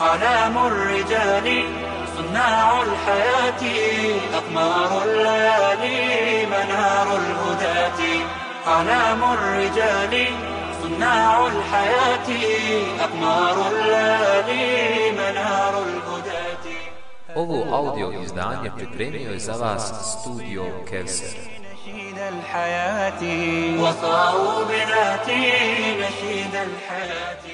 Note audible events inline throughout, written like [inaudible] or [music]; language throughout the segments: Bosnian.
أعلام الرجال صناع الحياة أقمار الليالي منار الهداة. أعلام الرجال صناع الحياة أقمار الليالي منار الهداة. Ovo audio izdanje pripremio je za vas studio Kevser. نشيد الحياة. وصاروا بذاتي نشيد الحياة.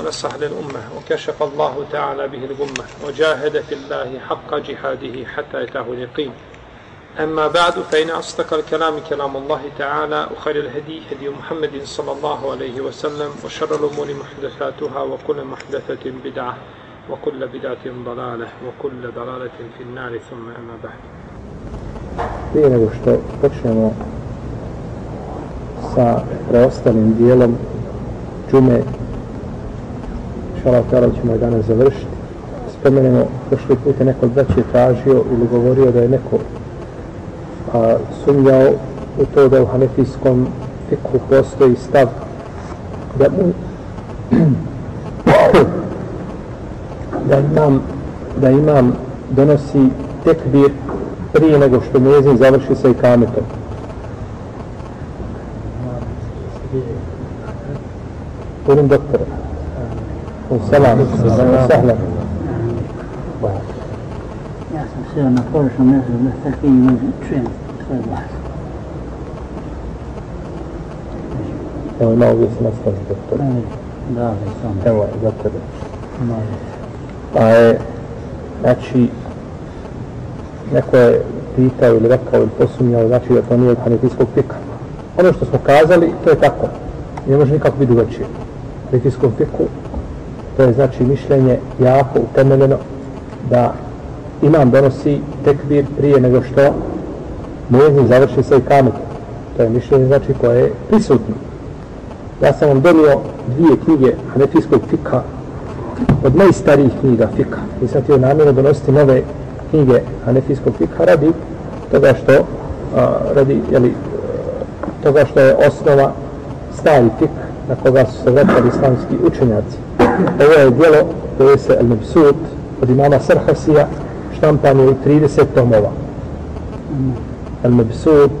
ونصح للأمة وكشف الله تعالى به الغمة وجاهد في الله حق جهاده حتى يتاه اليقين. أما بعد فإن أصدق الكلام كلام الله تعالى وخير الهدي هدي محمد صلى الله عليه وسلم وشر الأمور محدثاتها وكل محدثة بدعة وكل بدعة ضلالة وكل ضلالة في النار. ثم أما بعد. Prije nego što počnemo sa preostalim dijelom džume šalav tala ćemo je danas završiti spomenemo prošli put je neko od braće tražio ili govorio da je neko a, sumnjao u to da u hanefijskom fikhu postoji stav da mu [clears throat] da imam da imam donosi tekbir prije nego što mezin završi sa ikametom. Punim doktore. Salam. Sahlan. Ja sam sjeo na pogrešnom mjestu da tako i ne čujem svoj glas. Evo ima uvijek se nastavi doktor. Da, sam. Evo je, doktore. Može. Pa je, znači, neko je pitao ili rekao ili posumnjao, znači da to nije od hanefijskog fika. Ono što smo kazali, to je tako. Ne može nikako biti drugačije. Hanefijskom fiku, to je znači mišljenje jako utemeljeno da imam donosi tekbir prije nego što muezin završi svoj kamet. To je mišljenje znači koje je prisutno. Ja sam vam donio dvije knjige hanefijskog fika od najstarijih knjiga fika. Nisam htio namjerno donositi nove knjige Hanefijskog fika radi toga što a, radi jeli, toga što je osnova stari fik na koga su se vratili islamski učenjaci. Ovo je dijelo koje se El Mebsut od imama Sarhasija štampan je u 30 tomova. El Mebsut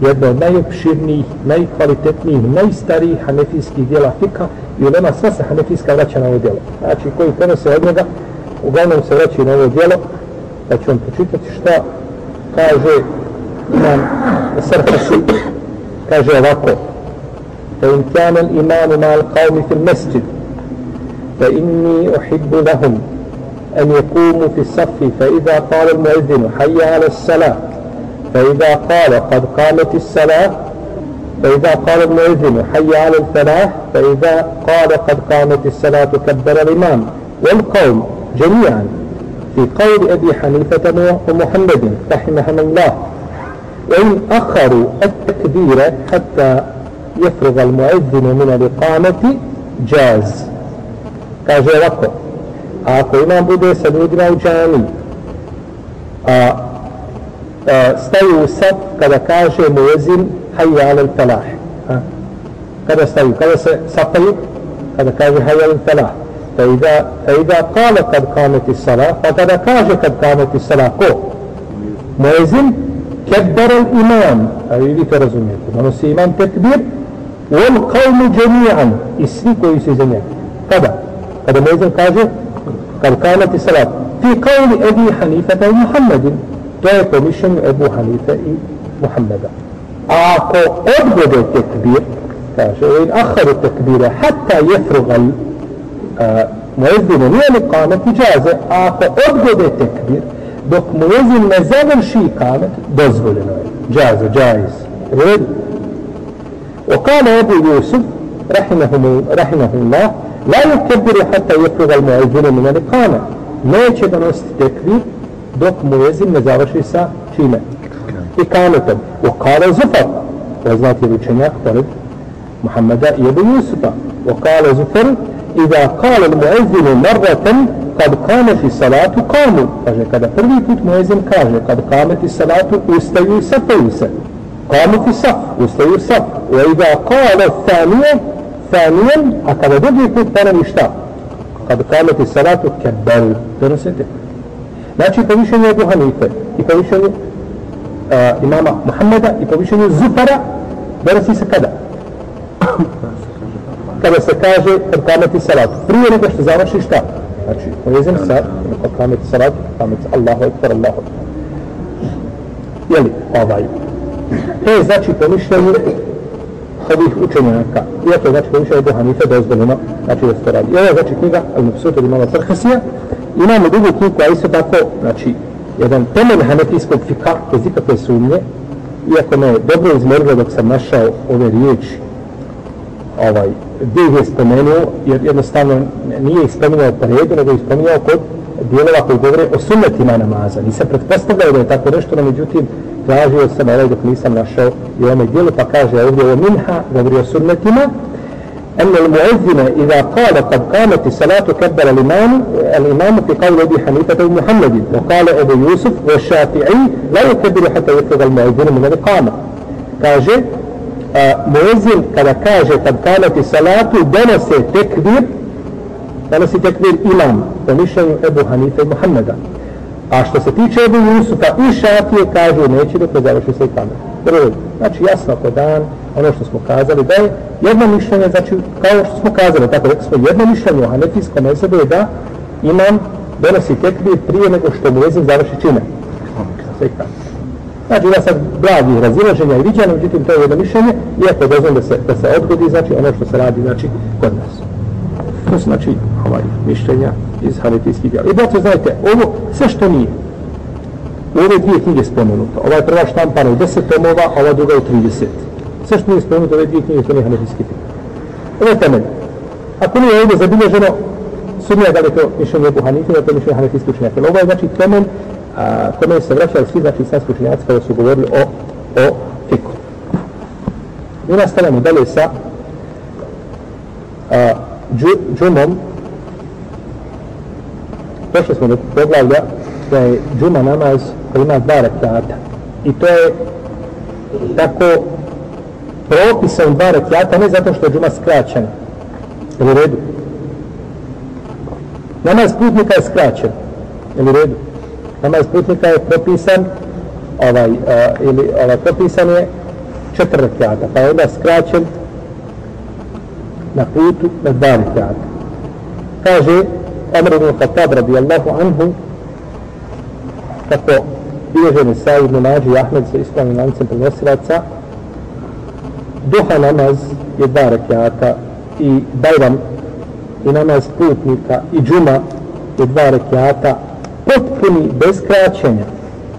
jedno od najopširnijih, najkvalitetnijih, najstarijih hanefijskih dijela fika i ulema sva se hanefijska vraća na ovo dijelo. Znači koji prenose od njega, uglavnom se vraćaju na ovo dijelo, da ću vam počitati šta kaže imam Sarfasi, kaže ovako فإن كان الإمام مع القوم في المسجد فإني أحب لهم أن يقوموا في الصف فإذا قال المؤذن حي على الصلاة فإذا قال قد قامت الصلاة فإذا قال المؤذن حي على الفلاح فإذا قال قد قامت الصلاة كبر الإمام والقوم جميعا. في قول أبي حنيفة ومحمد رحمهم الله وإن أخروا التكبير حتى يفرغ المؤذن من الإقامة جاز. Kaže ovako a ako imam bude sa ljudima u džani a, a staju u sad kada kaže muezin hayya alal falah kada staju, kada se sapaju kada kaže hayya alal falah فإذا, فإذا قال قد قامت الصلاة فقد كاج قد قامت الصلاة كو مؤذن كبر الإمام أريد ترزميته ونسي إمام تكبير والقوم جميعا اسمي كويس جميعا kada هذا ما يزال قاضي قال قامت الصلاة. في قول أبي حنيفة محمد. لا مشن أبو حنيفة محمدا أعقو أبدا التكبير. فإن أخر التكبير حتى يفرغ المؤذن آه، من الإقامة جازة. أعقو أبدا التكبير. دوك مؤذن ne završi kamet, dozvoljeno je. جائز. وقال أبو يوسف رحمه, رحمه الله لا يكبر حتى يفرغ المؤذن من الإقامة ما يجب أن أستكري دوك مؤذن مزارش إسا تيمة إقامة. وقال زفر. وزنات يبيشن يقترب محمد يبي يوسف. وقال زفر إذا قال المؤذن مرة قد قامت الصلاة قاموا فجأة كده فرمي كنت مؤذن كاجة. قد قامت الصلاة أستيوسف في الصف. أستيوسف وإذا قال الثانية ثانياً أكاد دوجي كوت كان مشتا قد قامت الصلاة كبال درسته لأنه يتوشن أبو حنيفة يتوشن إمام محمد يتوشن زفر درسي سكدا kada se kaže kad kameti salat. Prije nego što završi šta? Znači, povezim sa kad kameti salat, kameti Allahu ekber, Allahu ekber. Jeli, ovaj. To je znači pomišljenje ovih učenjaka. Iako znači, je znači pomišljenje do Hanife dozvoljeno, znači da se to radi. I ovo je znači knjiga, Al-Mufsut od imamo Trhasija. Imamo drugu knjigu, koja isto tako, znači, jedan temelj hanefijskog fika, bez ikakve sumnje, iako me dobro izmerilo dok sam našao ove riječi, ovaj, gdje ih je spomenuo, jer jednostavno nije ih spomenuo po redu, nego ih spomenuo kod dijelova koji govore o sunnetima namaza. Nisam pretpostavljao da je tako nešto, no međutim, tražio sam ovaj dok nisam našao i ovome dijelu, pa kaže ovdje o minha, govori o sunnetima, أن المؤذن إذا قال قد قامت الصلاة كبر الإمام الإمام في قول أبي حنيفة ومحمد وقال أبو يوسف والشافعي لا يكبر حتى يفرغ المؤذن من الإقامة kaže muezin kada kaže kad kamati salatu donose tekbir donosi tekbir imam po mišljenju Ebu Hanife i Muhammeda a što se tiče Ebu Jusufa i Šafije kažu neće dok ne završi se i kamer Prvo, znači jasno ako dan ono što smo kazali da je jedno mišljenje znači kao što smo kazali tako rekli smo jedno mišljenje u Hanefijskom mesebu je da imam donosi tekbir prije nego što muezin završi čine. Sve i kamer Znači da sad blagih razilaženja i viđanja, međutim to je jedno mišljenje, iako dozvam da se, da se odgodi, znači ono što se radi znači, kod nas. To su znači ovaj, mišljenja iz hanetijskih djela. I braćo, znajte, ovo sve što nije, u ove dvije knjige spomenuto, ova je prva štampana u 10 tomova, a ova druga u 30. Sve što nije spomenuto, ove dvije knjige, to nije hanetijski djela. Ovo je temelj. Ako nije ovdje zabilježeno, sumnija da li to mišljenje Ebu Hanife, da to mišljenje hanetijski učenjaka. Ovo je znači temelj a, kome se vraćali svi znači islamski učenjaci kada su govorili o, o fiku. Mi nastavljamo dalje sa a, džu, džumom. Prošli smo do poglavlja da je džuma namaz koji ima dva rekiata. I to je tako propisan dva rekiata, ne zato što je džuma skraćena. Je u redu? Namaz putnika je skraćen. Je u redu? namaz putnika je propisan ovaj, a, ili ovaj, propisan je četiri rekiata, pa je onda skraćen na putu na dva rekiata. Kaže Amr ibn Khattab radijallahu anhu kako bilježeni sa ibn Mađi i Ahmed sa ispravnim lancem prenosilaca duha namaz je dva rekiata i bajram i namaz putnika i džuma je dva rekiata potpuni bez kraćenja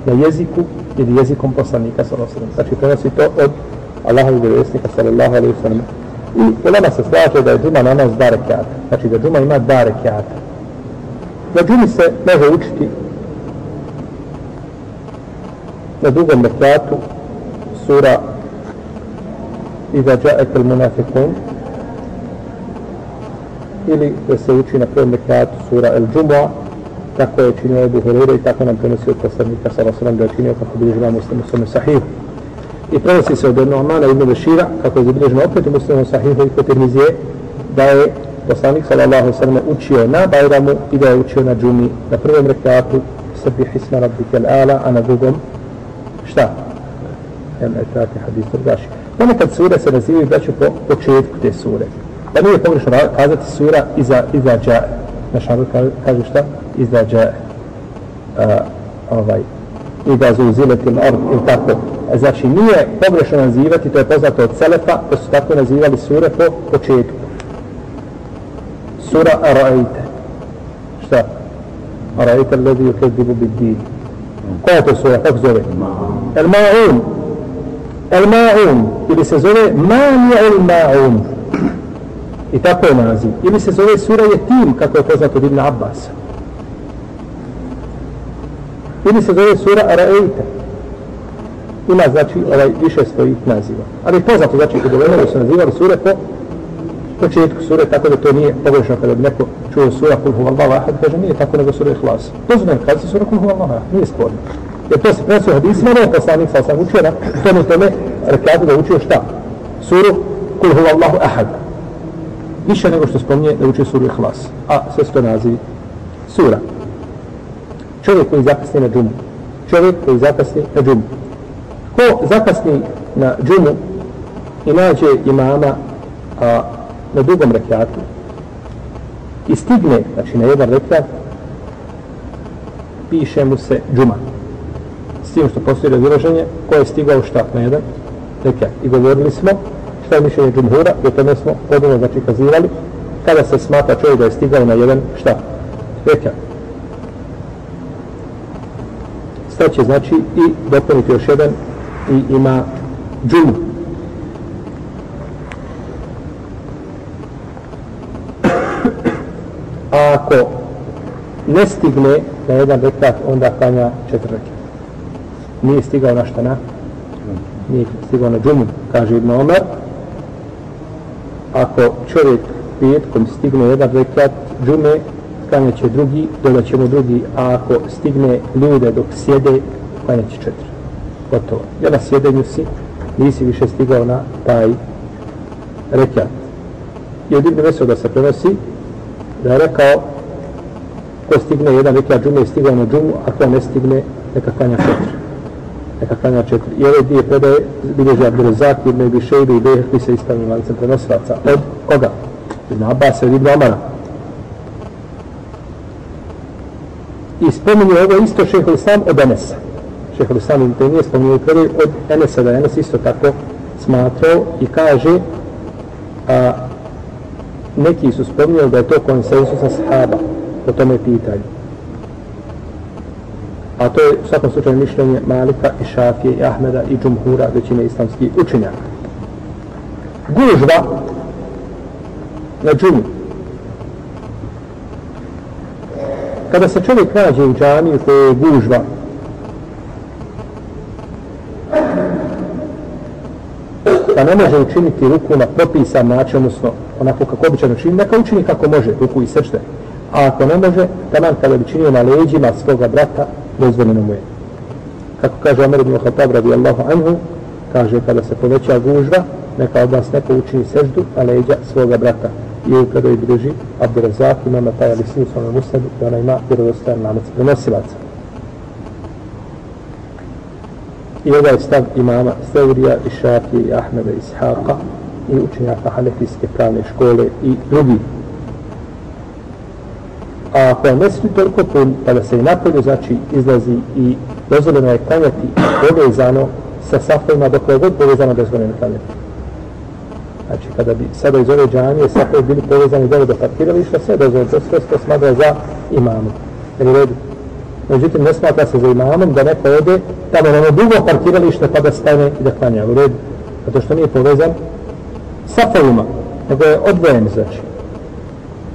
na jeziku ili jezikom poslanika sallallahu alejhi ve Znači prenosi to od Allahovog vjerovjesnika sallallahu alejhi ve sellem. I ulema se slaže da je džuma namaz dva rekiata. Znači da džuma ima dva rekiata. Na džumi se može učiti na drugom mekratu sura Iza džaek il munafikun ili da se uči na prvom mekratu sura El Džumua tako je činio Ebu Hurire i tako nam prenosi od poslanika sa Rasulom da je činio kako bi živao muslim u svome sahihu. I prenosi se od jednog amana Ibn Bešira, kako je zabilježeno opet u muslimu sahihu i kod Tirmizije, da je poslanik sallallahu sallam učio na Bajramu i da je učio na džumi na prvom rekatu Srbi hisma rabbike ala, a na drugom šta? Jem etrati hadis urgaši. Ponekad sure se nazivaju braću po početku te sure. Pa nije pogrešno kazati sura iza, iza džae. Naš narod kaže, šta? Iza džae. Uh, ovaj, i da zauzileti l'ard ili tako. Znači nije pogrešno nazivati, to je poznato od Selefa, da su tako nazivali sure po početku. السورة أرأيت؟ شتا. أرأيت الذي يكذب بالدين. قوات السورة أفزر الماعون. الماعون. إلي سورة مانع الماعون. إتاكو نازي. إلي سزورة سورة يتيم كاكو فوزة ابن عباس إلي سزورة سورة أرأيت. ima znači ovaj više stoji naziva. Ali poznato znači kod ovoga se naziva početku sure, tako da to nije pogrešno kada bi neko čuo sura kul huva Allahu ahad, kaže nije tako nego sura ihlas. Dozvoljeno kada se sura kul huva Allahu ahad, nije sporno. Jer to se prenosi hadisima, ne je poslanik sa sam učio na tome tome rekatu da učio šta? Suru kul huva Allahu ahad. Više nego što spominje da učio suru ihlas. A sve se to nazivi sura. Čovjek koji zakasni na džumu. Čovjek koji zakasni na džumu. Ko zakasni na džumu i nađe imama a, na drugom rekiatu i stigne, znači na jedan rekiat, piše mu se džuma. S tim što postoji razilaženje, ko je stigao šta na jedan rekiat. I govorili smo šta je mišljenje džumhura, o tome smo podino znači kazivali, kada se smata čovjek da je stigao na jedan šta? Rekiat. Staće znači i dopuniti još jedan i ima džumu. A ako ne stigne na jedan rekat, onda klanja četiri rekat. Nije stigao na šta na? Nije stigao na džumu, kaže Ibn Omer. Ako čovjek petkom stigne jedan rekat džume, klanja će drugi, dodat će mu drugi, a ako stigne ljude dok sjede, klanja će četiri. Gotovo. Ja na sjedenju si, nisi više stigao na taj rekat. I od Ibn Mesuda se prenosi da je rekao ko stigne jedan rekat džume je stigao ono na džumu, a ko ne stigne neka klanja četiri. Neka klanja četiri. I ove dvije predaje bilježe Abdurazak, Ibn Ibi Šejbe i Behekli sa ispravnim lancem prenosilaca. Od koga? Ibn Abbas, i Ibn Omara. I spominje ovo isto šeho Islam od Enesa. Šeho Islam im to nije spominje predaj od Enesa, da Enes isto tako smatrao i kaže a, neki su spominjali da je to konsensus sahaba po tome pitanju. A to je u svakom slučaju mišljenje Malika i Šafije i Ahmeda i Džumhura većine islamskih učenjaka. Gužva na džumu. Kada se čovjek nađe u džamiju koje je gužva, pa ne može učiniti ruku na propisan način, odnosno onako kako običajno čini, neka učini kako može, ruku i srčne. A ako ne može, taman kada bi činio na leđima svoga brata, dozvoljeno mu je. Kako kaže Omer ibn Khattab radijallahu anhu, kaže kada se poveća gužva, neka od vas neko učini seždu na leđa svoga brata. I u predoj bliži Abdurazak, imama taj ali sinu svome musadu i ona ima vjerodostajan namac prenosilaca. I ovaj stav imama Seurija i Šafije i Ahmeda i Ishaqa i učenjaka Hanefijske pravne škole i drugi. A ako je mesri toliko pun, kada se i napolju, znači izlazi i dozvoljeno je klanjati povezano sa safojima, dok je god povezano dozvoljeno klanjati. Znači, kada bi sada iz ove džanije safovi bili povezani dole do parkirališta, sve dozvoljeno, to sve to smatra za imamu. Jer u redu. Međutim, ne smatra se za imamom da neko ode tamo na ono dugo parkiralište pa da stane i da klanja u redu. Zato što nije povezan safovima, nego je odvojen, znači.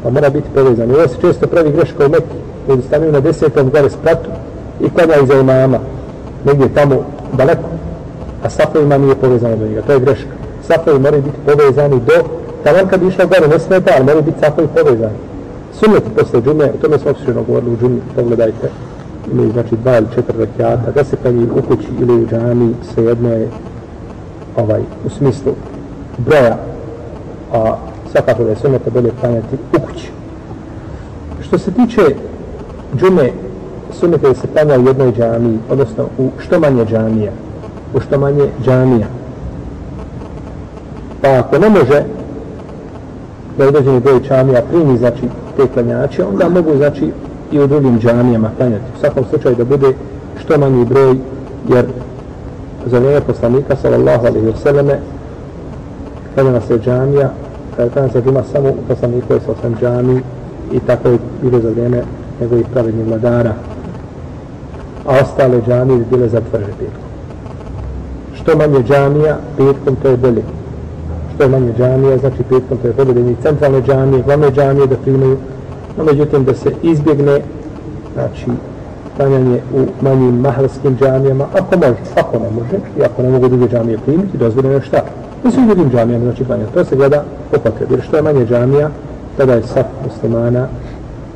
Pa mora biti povezan. I ovo se često pravi greška u Mekke, koji stanaju na desetom gore spratu i klanjaju za imama, negdje tamo daleko, a safovima nije povezano do njega. To je greška. Safovi moraju biti povezani do, tamo kad bi išao gore, ne smeta, ali moraju biti safovi povezani. Sunnet posle džume, o tome smo opširno govorili u džumi, pogledajte, imaju znači dva ili četiri rekiata, da se kanji u kući ili u džami, svejedno je ovaj, u smislu broja, a svakako da je sunneta bolje klanjati u kući. Što se tiče džume, sunneta se klanja u jednoj džamiji, odnosno u što manje džamija, u što manje džamija. Pa ako ne može da određeni broj džamija primi, znači, te klanjače, onda mogu, znači, i u drugim džamijama klanjati. U svakom slučaju da bude što manji broj, jer za vrijeme poslanika, sallallahu alaihi wa sallame, klanjala se džamija, kada klanjala se džuma samo u poslaniku je sa osam džami i tako je bilo za vrijeme njegovih pravednih vladara. A ostale džamije bile zatvrže petkom. Što manje džamija, petkom to je bolje. Što manje džamija, znači petkom to je bolje. Centralne džamije, glavne džamije da primaju no međutim da se izbjegne znači klanjanje u manjim mahalskim džamijama ako može, ako ne može i ako ne mogu druge džamije primiti, dozvoljeno je šta i svim drugim džamijama znači klanjanje to se gleda po potrebi jer što je manje džamija tada je saf muslimana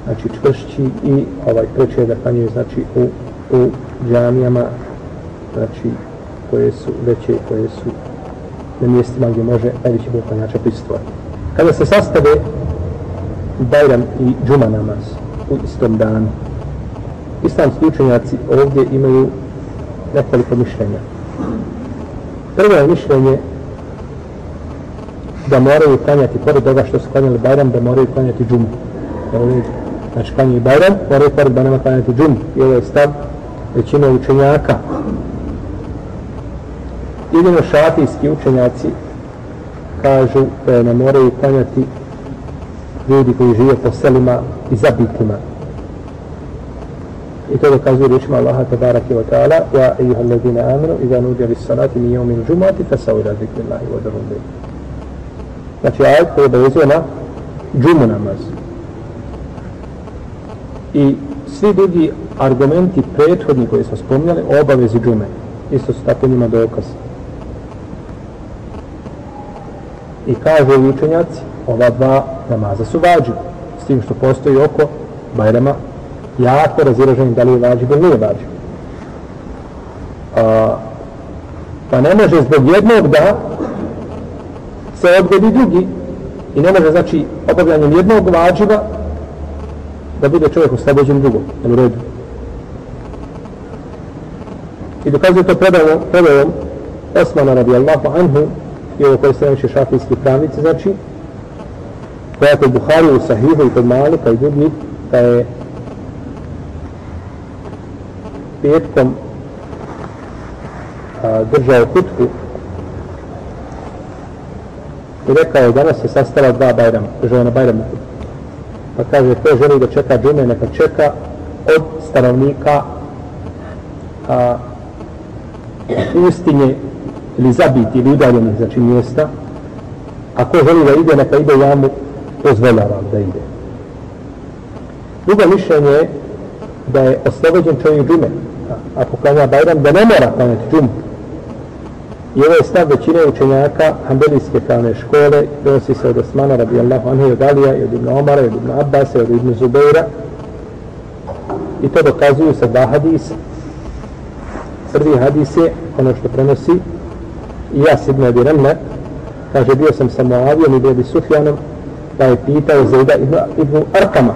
znači čvršći i ovaj preče da klanjaju znači u, u džamijama znači koje su veće koje su na mjestima gdje može najveći broj klanjača pristvojiti. kada se sastave Bajram i Džuma namaz u istom danu. Islamski učenjaci ovdje imaju nekoliko mišljenja. Prvo je mišljenje da moraju klanjati, pored toga što su klanjali Bajram, da moraju klanjati Džumu. Znači klanjaju Bajram, moraju pored Bajrama klanjati Džumu. I ovo je stav većine učenjaka. Jedino šafijski učenjaci kažu da ne moraju klanjati ljudi koji žive po selima i zabitima. I to dokazuje riječima Allaha tabaraka wa ta'ala wa ejuha alladina amanu iza nudja lis salati mi jominu džumati fa sa zikri Allahi wa darum. Znači ajet koji obavezuje na džumu namaz. I svi drugi argumenti prethodni koji smo spomnjali o obavezi džume. Isto su tako njima dokaz. I kaže učenjaci ova dva namaza su vađi. S tim što postoji oko Bajrama jako raziražen da li je vađi ili nije vađi. A, pa ne može zbog jednog da se odgodi drugi i ne može znači obavljanjem jednog vađiva da bude čovjek oslobođen drugog. U redu. I dokazuje to predavom, predavom Osmana radijallahu anhu i ovo koje se najviše šafijski pravnici, znači koja je kod Buhari u Sahihu i kod Malika i drugi, da je petkom a, držao hutku i rekao je danas se sastala dva bajrama, žele na bajramu Pa kaže, ko želi da čeka džume, neka čeka od stanovnika a, ustinje ili zabiti ili udaljenih, znači mjesta. A ko želi da ide, neka ide jamu dozvoljavam da ide. Drugo mišljenje je da je oslobođen čovjek džume. Ako klanja Bajram, da ne mora klanjati džumu. I ovo je stav većine učenjaka Hanbelijske pravne škole, donosi se od Osmana radijallahu anhu i od Alija, i od Ibn Omara, i od Ibn Abbas, i od Ibn Zubeira. I to dokazuju sa dva hadisa. Prvi hadis je ono što prenosi i ja Ibn Abi Remle, kaže bio sam sa Moavijom i Bebi Sufjanom pa je pitao Zeda ibn, ibn Arkama.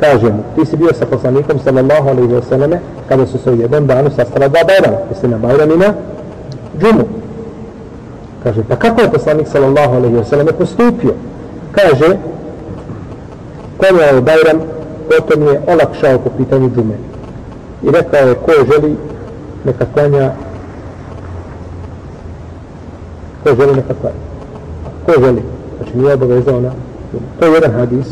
Kaže mu, ti si bio sa poslanikom sallallahu alaihi wa sallame kada su se u jednom danu sastala dva bajrama. Jesi na bajram džumu. Kaže, pa kako je poslanik sallallahu alaihi wa sallam postupio? Kaže, klanjao je bajram, potom je olakšao po pitanju džume. I rekao je, ko želi, neka klanja, ko želi, neka klanja. Ko želi? Znači, nije obavezao na To je jedan hadis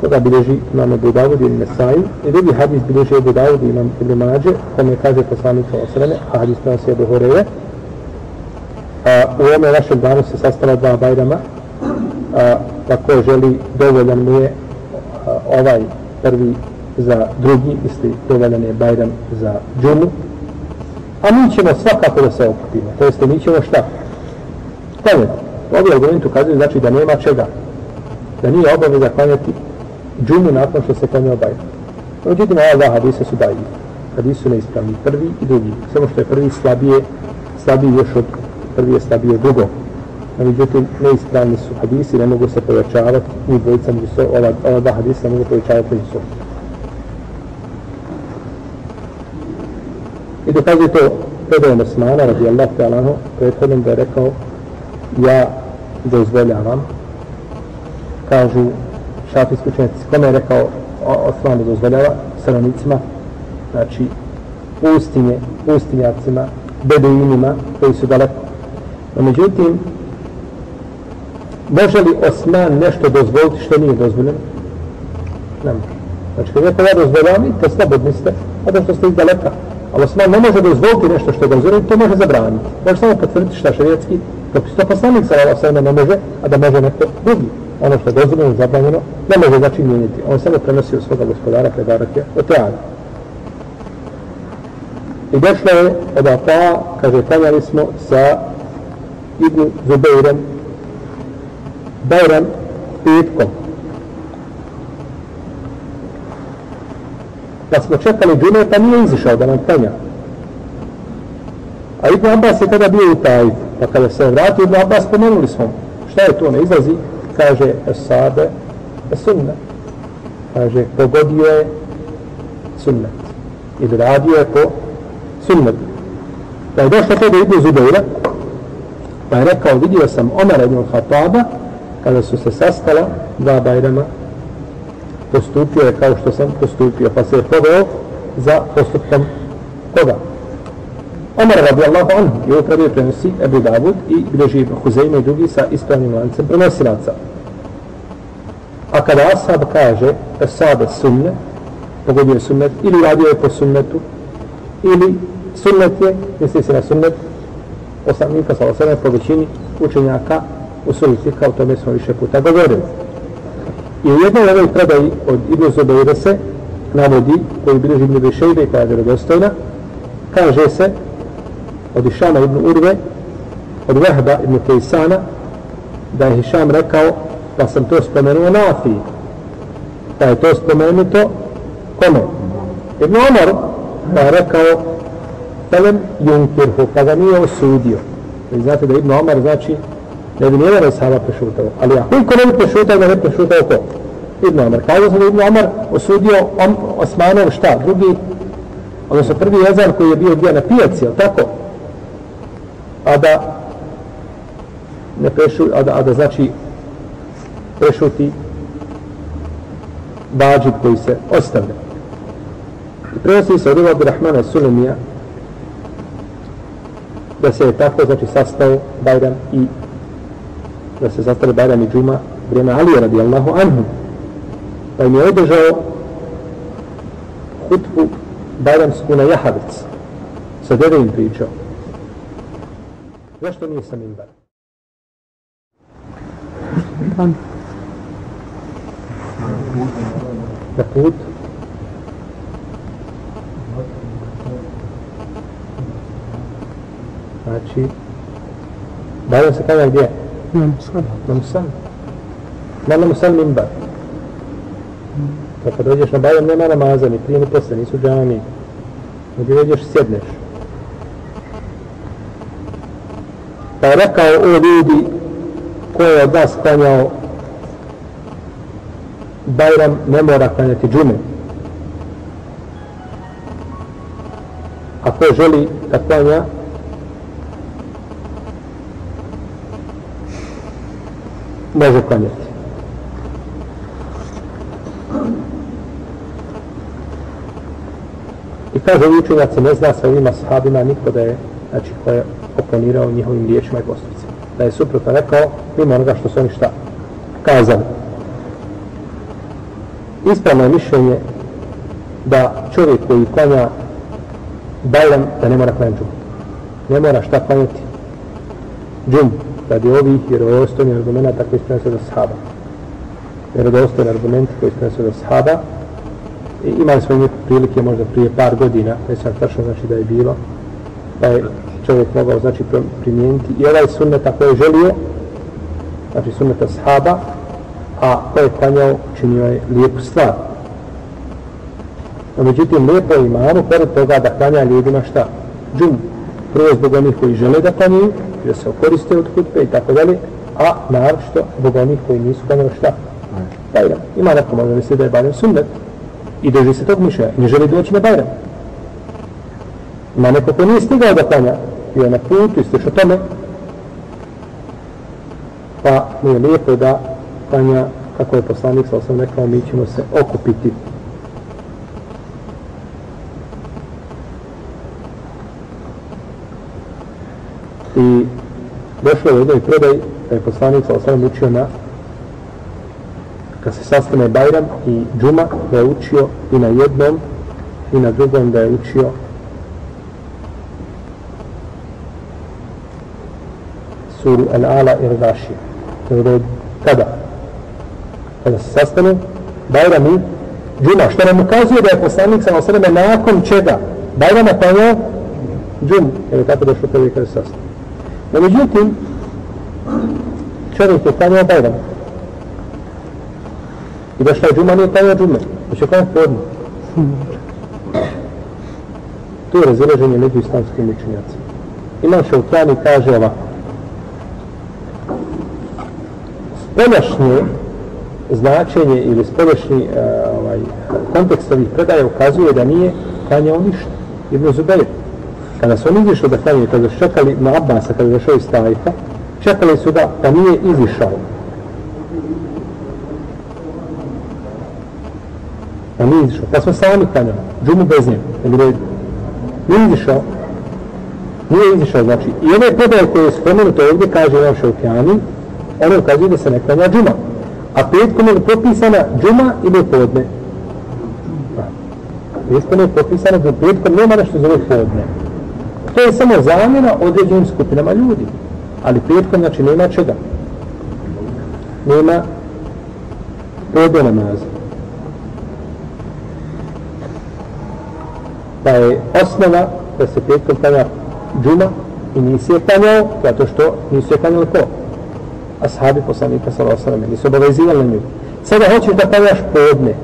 koga bilježi imam Ebu Dawud ili Nesai. I drugi hadis bilježi Ebu Dawud i imam Ibn Mađe, kome kaže poslanik sallallahu sa osreme, a hadis prenosi Ebu Horeje. A, u ovome našem danu se sastala dva bajrama, a, da želi dovoljan mu je a, ovaj prvi za drugi, misli dovoljan je bajram za džumu. A mi ćemo svakako da se okupimo, to jeste mi ćemo šta? Klanjati. Ovi argumenti ukazuju znači da nema čega da nije obaveza klanjati džumu nakon što se klanjao bajram. Međutim, ova dva hadisa su daji. Hadisi su neispravni, prvi i drugi. Samo što je prvi slabije, slabiji još od prvi je slabije od drugog. Međutim, neispravni su hadisi, ne mogu se povećavati, ni dvojica među sobom, ova, ova dva hadisa ne mogu povećavati među sobom. I dokazuje to predajem Osmana, radijallahu ta'ala, prethodnom da je rekao, ja dozvoljavam kažu šafijski učenjaci, kome je rekao Osman ne dozvoljava stanovnicima, znači pustinje, pustinjacima, beduinima koji su daleko. A međutim, može li Osman nešto dozvoliti što nije dozvoljeno? Ne može. Znači, kad neko ja dozvoljam, to slobodni ste, a da što ste iz daleka. Ali Osman ne može dozvoliti nešto što je dozvoljeno, to može zabraniti. Može samo potvrditi šta šarijetski, dok to poslanik sa Allah ne može, a da može neko drugi. Ono što je dozvoljeno, zabranjeno, ne može znači mijeniti. On samo prenosi od svoga gospodara predarake od teana. I došlo je od Ata, kaže, klanjali smo sa Ibn Zubeirem, Bajram, petkom. Pa smo čekali džume, pa nije izišao da nam klanja. A Ibn Abbas je tada bio u Tajf, pa kada se vratio Ibn Abbas, pomenuli smo, šta je to, ne izlazi, kaže, esabe, sunna. Kaže, pogodio je sunnet. Ili radio je po sunnet. Pa je došlo to do Ibn Zubeira, pa je rekao, vidio sam Omar ibn Khattaba, kada su se sastala dva bajrama, postupio je kao što sam postupio, pa se je poveo za postupkom koga? Omar radijallahu anhu je upravio prenosi Ebu Davud i bilježi Ibn Huzeyme i drugi sa ispravnim lancem prenosilaca. A kada Asab kaže Asab sunne, pogodio je sunnet, ili radio je po sunnetu, ili sunnet je, misli se na sunnet, poslanika sa osrame po većini učenjaka u sulici, kao tome smo više puta govorili. I u jednoj ovoj predaji od Ibn Zubeira se navodi, koji bilježi Ibn Bešejbe, koja je vjerodostojna, kaže se od Išama ibn Urve, od Vehba ibn Kejsana, da je Hišam rekao, pa sam to spomenuo na Afiji. Pa je to spomenuto kome? Ibn Omar, pa je rekao, Felem Junkirhu, pa ga nije osudio. Vi znate da Ibn Omar znači, ne bi nijedan od sahaba prešutao. Ali ako iko ne bi prešutao, da ne bi prešutao ko? Ibn Omar. Kaže sam da Ibn Omar osudio om, Osmanov šta? Drugi, odnosno prvi jezar koji je bio gdje na pijaci, je tako? A da ne prešu, a da, a da znači prešuti vađib koji se ostavlja. I prenosi se od Ibn Abdurrahmana Sulemija da se je tako znači sastao Bajram i da se sastali Bajram i Džuma vrijeme Ali radijallahu anhu. Pa im je održao hutbu Bajramsku na Jahavic. Sa dede im pričao. Zašto nije sa mimbar na put Znači, Bajram se kada gdje? Na Musal. Na Musal. Na na Musal mimbar. Pa kad dođeš na Bajram nema namaza, ni prije ni posle, nisu džami. Gdje dođeš, sjedneš. Pa je rekao, o ljudi, ko je od vas klanjao Bajram ne mora klanjati džume. A ko želi da klanja može klanjati. I kaže učenjac se ne zna sa ovima sahabima niko da je, znači ko je oponirao njihovim riječima i postupcima. Da je suprotno rekao mimo onoga što su oni šta kazali. Ispravno je mišljenje da čovjek koji klanja bajlem da ne mora klanjati džumu. Ne mora šta klanjati džumu radi ovih vjerovostojnih argumenta koji se da sahaba. Vjerodostojni argumenti koji se do sahaba. I imali smo njih prilike možda prije par godina, ne sam tačno znači da je bilo, da je čovjek mogao znači primijeniti i ovaj sunnet ako je želio, znači sunneta sahaba, a ko je klanjao, činio je lijepu stvar. No, međutim, lijepo je imamo, pored toga da klanja ljudima šta? Džum. Prvo zbog onih koji žele da klanjaju, i da se okoriste od hutbe i tako dalje, a naravno zbog onih koji nisu klanjali šta? Bajram. Ima neko možda misli da je Bajram sunnet i drži se tog mišlja, i ne želi doći na Bajram. Ima neko ko nije stigao da klanja, bio na putu i sliš tome, pa mu je lijepo da klanja kako je poslanik sa osam rekao, mi ćemo se okupiti. I došlo je u jednoj predaj da je poslanik sa osam učio na kad se sastane Bajram i Džuma da je učio i na jednom i na drugom da je učio suru Al-Ala i Radašija. To je kada? Kada se sastane Bajram i Džuma, što nam ukazuje da je poslanik sa osreme nakon čega? Bajrama pa je Džum, jer je tako došlo prvi kada se sastane. No, međutim, čovjek je klanjao Bajram. I došla je Džuma, nije klanjao Džume. Hoće klanjati podne. Tu je razilaženje među islamskim učenjacima. Imam Šaukjani kaže ovako. Spoljašnje značenje ili spoljašnji uh, ovaj, kontekst ovih predaja ukazuje da nije klanjao ništa. Ibn Zubair Kada su oni izišli da klanjaju, kada su čekali na Abbasa, kada je došao iz Tajfa, čekali su da, da nije izišao. Da nije izišao. Pa smo sami klanjali. Džumu bez njega. Nije izišao. Nije izišao, znači. I ove predaje koje je spomenuto ovdje, kaže Imam Šaukjani, ono kaže da se ne klanja džuma. A petkom je propisana džuma ili podne? Petkom je propisana da petkom nema nešto zove podne. To je samo zamjena određenim skupinama ljudi. Ali petkom znači nema čega. Nema podne namaza. Pa je osnova da se petkom klanja džuma i nisi je klanjao zato što nisu je klanjali ko? Ashabi poslanika sallallahu alejhi ve nisu obavezivali na nju. Sada hoćeš da klanjaš podne.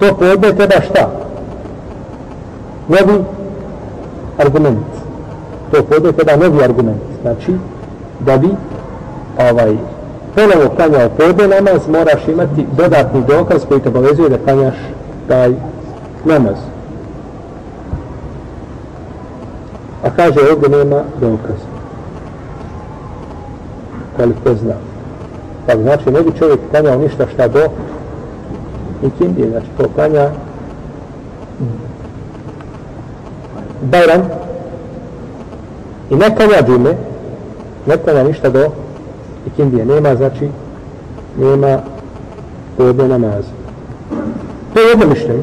To podne treba šta? Novi argument. To podne treba novi argument. Znači, da bi ovaj, ponovo klanjao podne namaz, moraš imati dodatni dokaz koji te obavezuje da klanjaš taj namaz. A kaže ovdje nema dokaza. Koliko zna. Pa znači ne bi čovjek klanjao ništa šta do ikindije. Znači to klanja Bajram i ne klanja džume, ne klanja ništa do ikindije. Nema znači nema podne namaza. To je jedno mišljenje.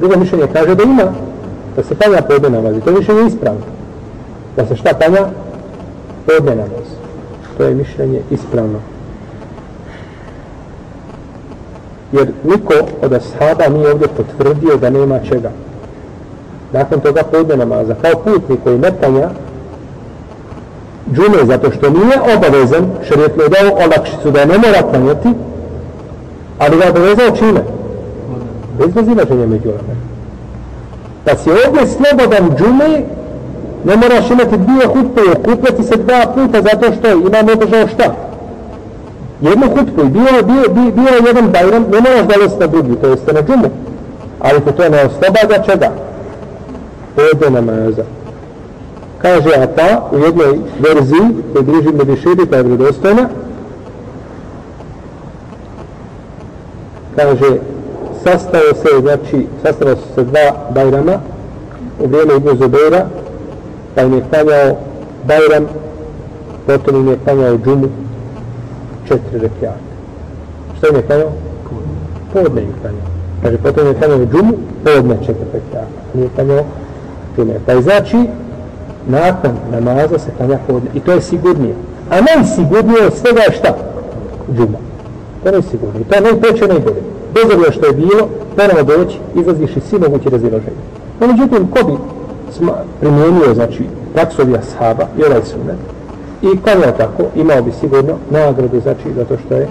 Drugo mišljenje kaže da ima da se klanja podne namazi. To je mišljenje ispravno da se šta klanja? Podne namaz. To je mišljenje ispravno. Jer niko od ashaba nije ovdje potvrdio da nema čega. Nakon toga podne namaza. Kao putnik koji ne klanja džume zato što nije obavezan, šarijet mu je dao olakšicu da ne mora klanjati, ali ga obavezao čime? Bez razilaženja među ovome. Pa si ovdje slobodan džume Ne moraš imati dvije hutbe, okupljati se dva puta zato što imam održao šta? Jednu hutbu i bio, bio, bio, bio jedan bajram, ne moraš da na drugi, to jeste na džumu. Ali te to ne oslobađa čega? Podne namaza. Kaže Ata pa, u jednoj verziji, koji bliži Mediširi, koja je vredostojna, kaže, sastao se, znači, sastao se dva bajrama u vrijeme Ibn Zubera, pa im je klanjao Bajram, potom im je klanjao džumu, četiri rekiata. Što im je klanjao? Podne im klanjao. Kaže, potom im je klanjao džumu, podne četiri rekiata. Nije klanjao džume. Pa je znači, nakon namaza se klanja podne. I to je sigurnije. A najsigurnije od svega je šta? Džuma. To je najsigurnije. To je najpreće najbolje. Bez obzira što je bilo, ponovo doći, izlaziš iz svi mogući razilaženja. No, međutim, ko bi primjenio, znači, praksovi ashaba i ovaj sunet. I klanjao tako, imao bi sigurno nagradu, znači, zato što je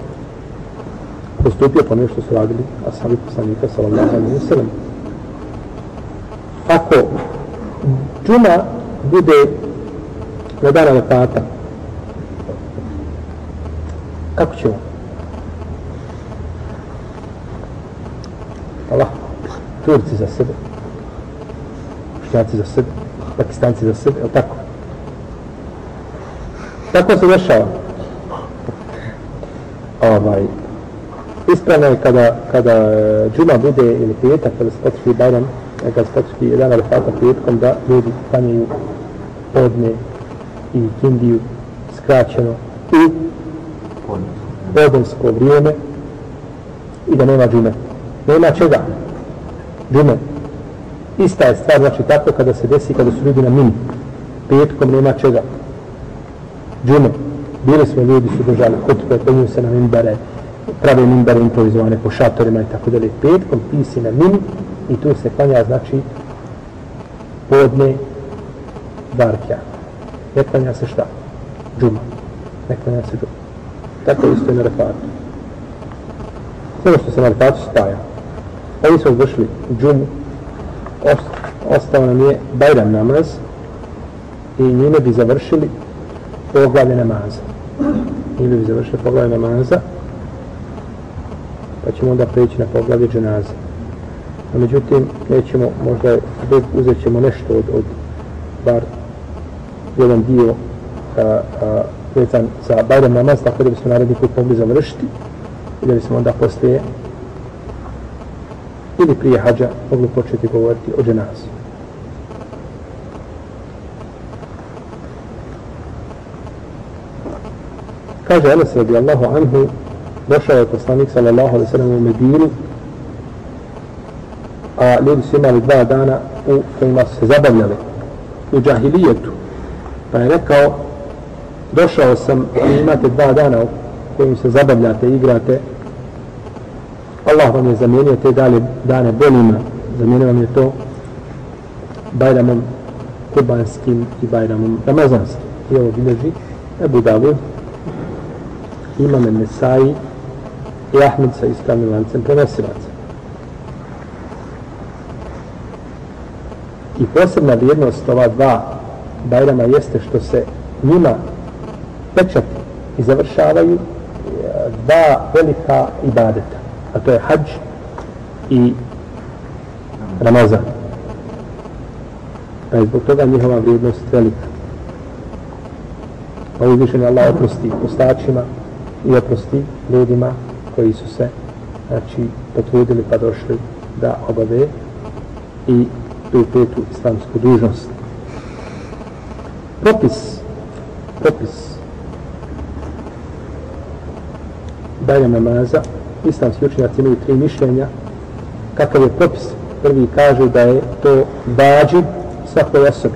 postupio po nešto su radili ashabi poslanika, sallallahu alaihi wa sallam. Ako džuma bude na dana lepata, kako ćemo? Allah, Turci za sebe, Bošnjaci za sebe, Pakistanci za sebe, je tako? Tako se dešava. Ovaj, ispravno je kada, kada eh, džuma bude ili petak, kada se potiši Bajram, e, kada se potiši jedan arefata petkom, da ljudi klanjaju podne i kindiju skraćeno u podnevsko vrijeme i da nema džume. Nema čega? Džume. Ista je stvar, znači tako kada se desi, kada su ljudi na mini. Petkom nema čega. Džume. Bili smo ljudi su držali hutbe, penju se na mimbare, prave mimbare improvizovane po šatorima i tako dalje. Petkom ti si na mini i tu se klanja, znači, podne barkja. Ne klanja se šta? Džuma. Ne klanja se džuma. Tako isto je na refatu. Samo što se na refatu spaja. Oni su izvršili džumu, ostao nam je Bajram namaz i njime bi završili poglavlje namaza. Njime bi završili poglavlje namaza pa ćemo onda preći na poglavlje dženaza. A međutim, nećemo, možda uzet ćemo nešto od, od bar jedan dio a, a, vezan za Bajram namaz, tako da bismo naredni put mogli završiti i da bismo onda poslije ili prije hađa mogli početi govoriti o dženazi. Kaže Anas radijallahu anhu, došao je poslanik sallallahu alaihi sallam u Medinu, a ljudi su imali dva dana u kojima su se zabavljali u džahilijetu. Pa je rekao, došao sam i imate dva dana u kojim se zabavljate, igrate, Allah vam je zamijenio te dane, dane bolima, zamijenio vam je to Bajramom kurbanskim i Bajramom ramazanskim. I ovo bilježi Ebu Davud, Imam Nesai i Ahmed sa ispravnim lancem prenosilaca. I posebna vrijednost ova dva Bajrama jeste što se njima pečat i završavaju e, dva velika ibadeta a to je hađ i Ramazan. Pa je zbog toga njihova vrijednost velika. Pa uzvišen Allah oprosti postačima i oprosti ljudima koji su se znači, potrudili pa došli da obave i tu petu islamsku dužnost. Propis, propis Bajram namaza islamski učenjaci imaju tri mišljenja. Kakav je propis? Prvi kaže da je to bađi svakoj osobi.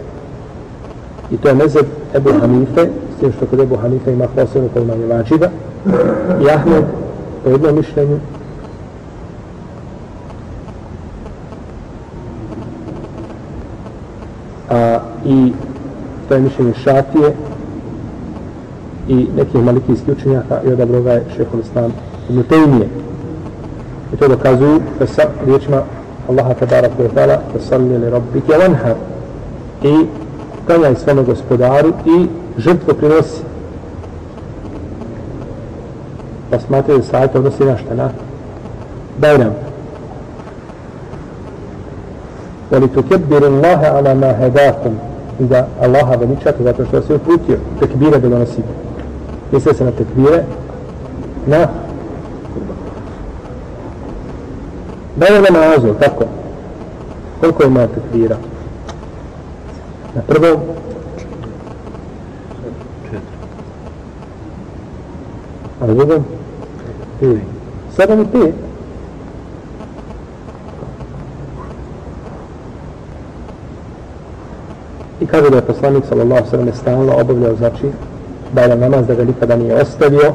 I to je mezeb Ebu Hanife s tim što kod Ebu Hanife ima posebno pojmanje vađiva i Ahmed po jednom mišljenju a, i to je mišljenje Šatije i nekih malikijskih učenjaka i odabro ga je šehol Islam Ibn I to dokazuju da sa riječima Allaha tabarak wa ta'ala da salli li rabbike vanhar i klanjaj svome gospodaru i žrtvo prinosi. Pa smatraju da se odnosi na šta? Na Bajram. Voli tu kebbiru Allahe ala ma hedakum i da Allaha veličate zato što se uputio tekbire da donosite. Misle se na tekbire na Da je namazu, tako? Koliko ima tekvira? Na prvom? A na drugom? Pet. Sedam i pet. I kaže da je poslanik sallallahu sallam stalno obavljao, znači, da je namaz da ga nikada nije ostavio,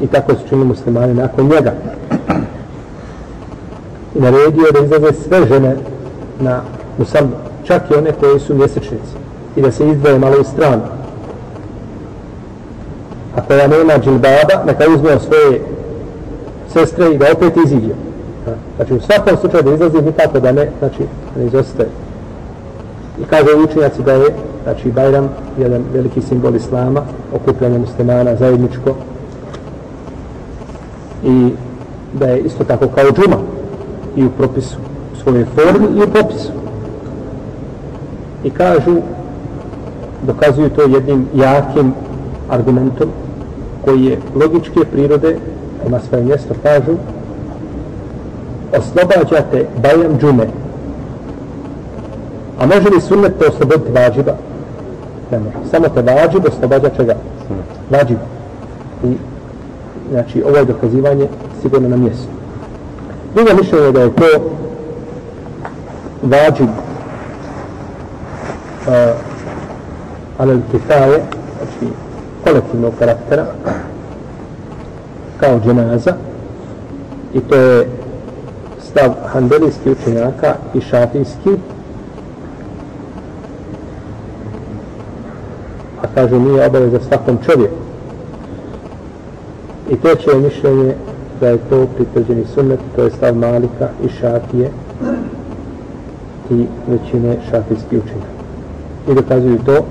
i tako su čini muslimani nakon njega. I naredio da izlaze sve žene na musambu, čak i one koje su mjesečnici, i da se izdvoje malo u stranu. A koja nema džilbaba, neka uzme svoje sestre i da opet iziđe. Znači u svakom slučaju da izlazi nikako da ne, znači, ne izostaje. I kaže učenjaci da je, znači, Bajram, jedan veliki simbol Islama, okupljanje muslimana, zajedničko, i da je isto tako kao džuma. I u propisu u svojoj formi i u popisu. I kažu dokazuju to jednim jakim argumentom koji je logičke prirode, ima svoje mjesto, kažu, oslobađate Bajram džume. A može li sunnet to osloboditi vađiba? Ne može. Samo te vađib oslobađa čega? Vađiba. I, znači, ovo je dokazivanje sigurno na mjestu. Druga mišljenje je da je to vađib uh, alel kifaje, znači kolektivnog karaktera, kao dženaza, i to je stav handelijski učenjaka i šafijski, a kaže nije obaveza svakom čovjeku. I treće je mišljenje da je to pritvrđeni sunnet, to je stav Malika i Šafije i većine šafijskih učenjaka. I dokazuju to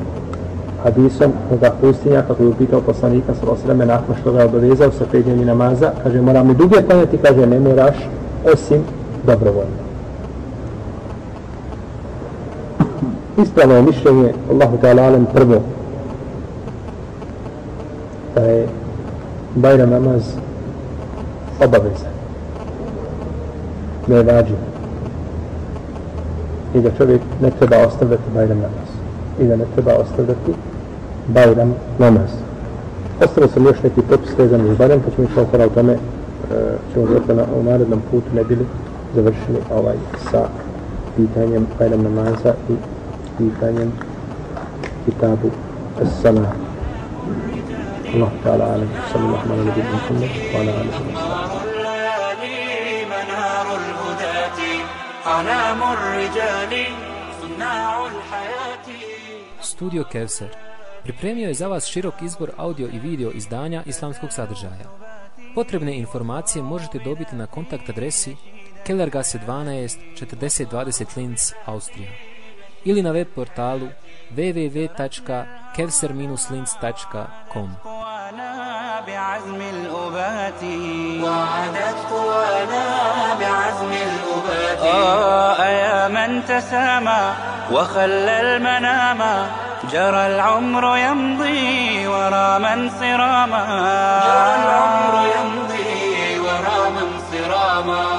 hadisom koga pustinja, kako je upitao poslanika sa osreme nakon što ga obavezao sa prednjeni namaza, kaže moram li duge klanjati, kaže ne moraš osim dobrovoljno. Ispravno je mišljenje Allahu Teala Alem prvo da je Bajram namaz obavezan. Ne je vađen. I da čovjek ne treba ostavljati Bajram namaz. I da ne treba ostavljati Bajram namaz. Ostalo sam još neki propis vezan uz Bajram, pa ćemo išao kora o tome, ćemo zato na, u narednom putu ne bili završili ovaj sa pitanjem Bajram namaza i pitanjem kitabu As-Salah. الله تعالى أعلم صلى الله على نبينا محمد وعلى آله وصحبه الليالي منار الهداة أعلام الرجال صناع الحياة Studio Kevser pripremio je za vas širok izbor audio i video izdanja islamskog sadržaja. Potrebne informacije možete dobiti na kontakt adresi Kellergasse 12 4020 Linz, Austrija ili na web portalu www.kevser-linz.com قوانا بعزم الأبات وعدت قوانا بعزم الأبات آه يا من تسامى وخلى المنام جرى العمر يمضي ورا من صراما. جرى العمر يمضي ورا من صراما.